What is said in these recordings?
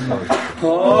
Oh,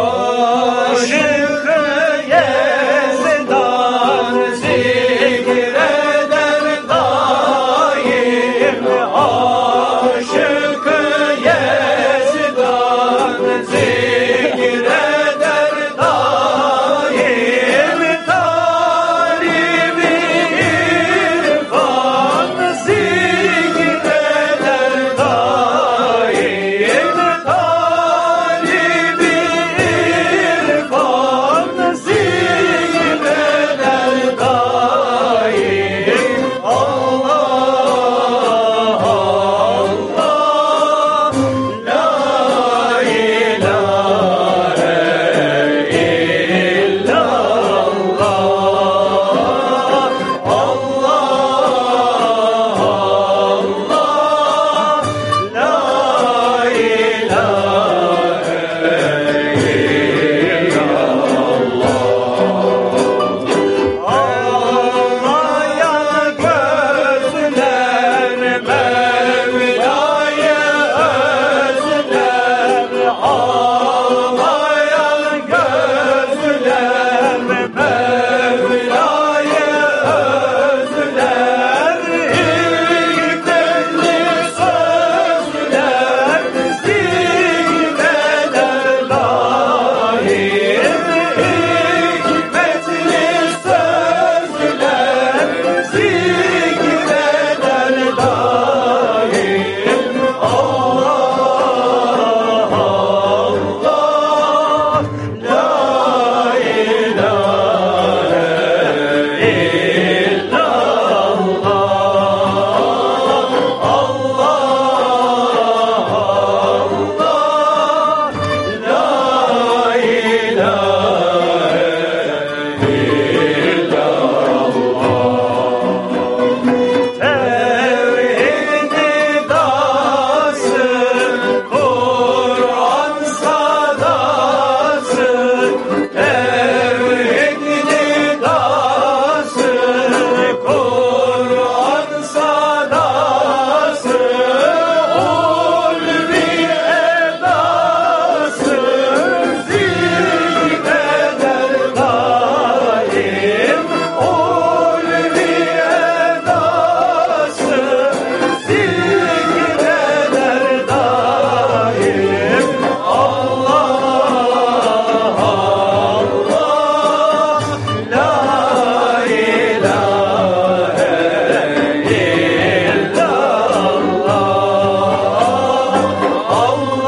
Allah